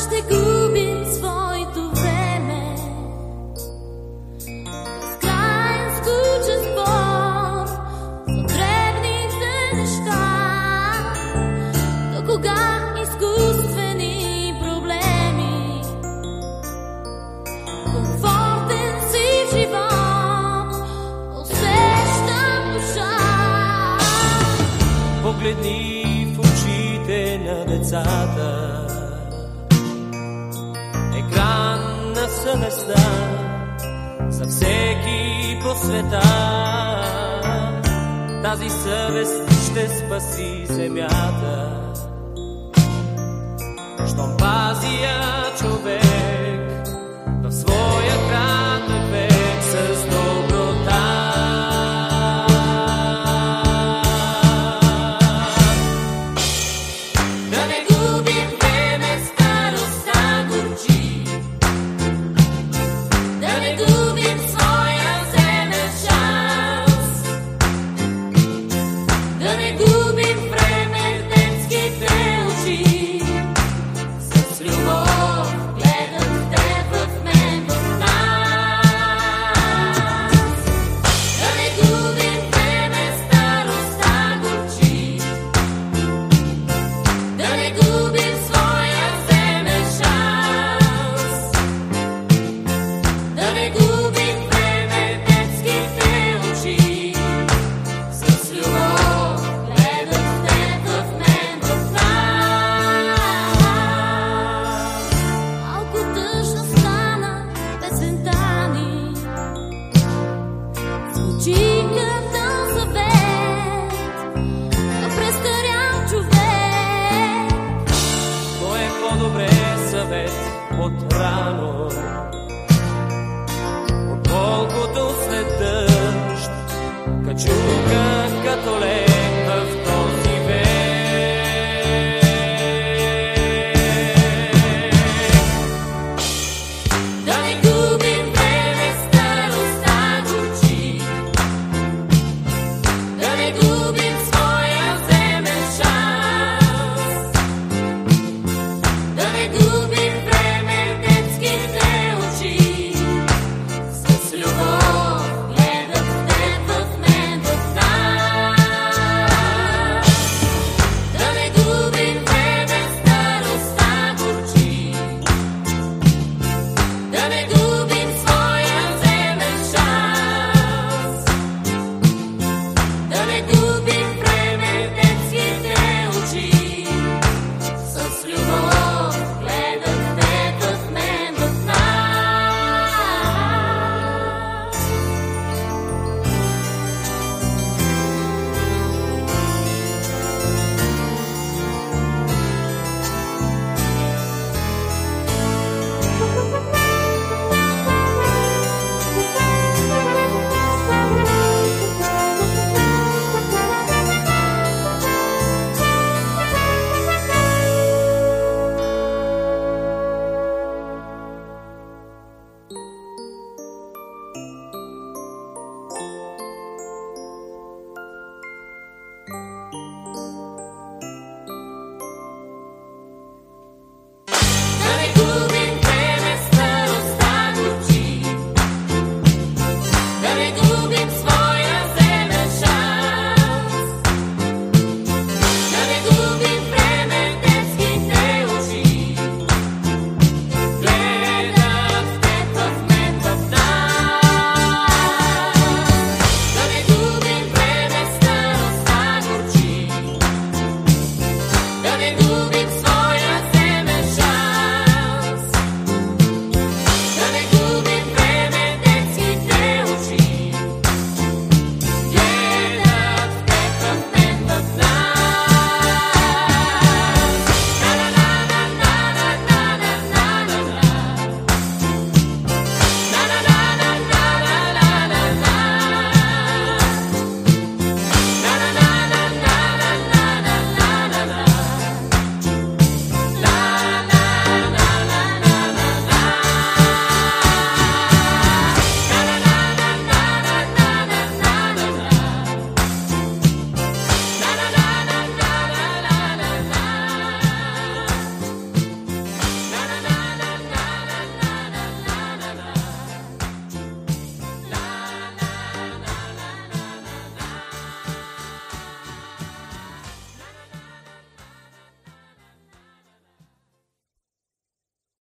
ще губим своето време. Крайен скучен спор за неща. До кога изкуствени проблеми? Комфортен си живот, усещам душа. Погледни в очите на децата. Екран на съвестта за всеки по света. Тази съвест ще спаси земята. Щом пази я човек в своя Hallelujah.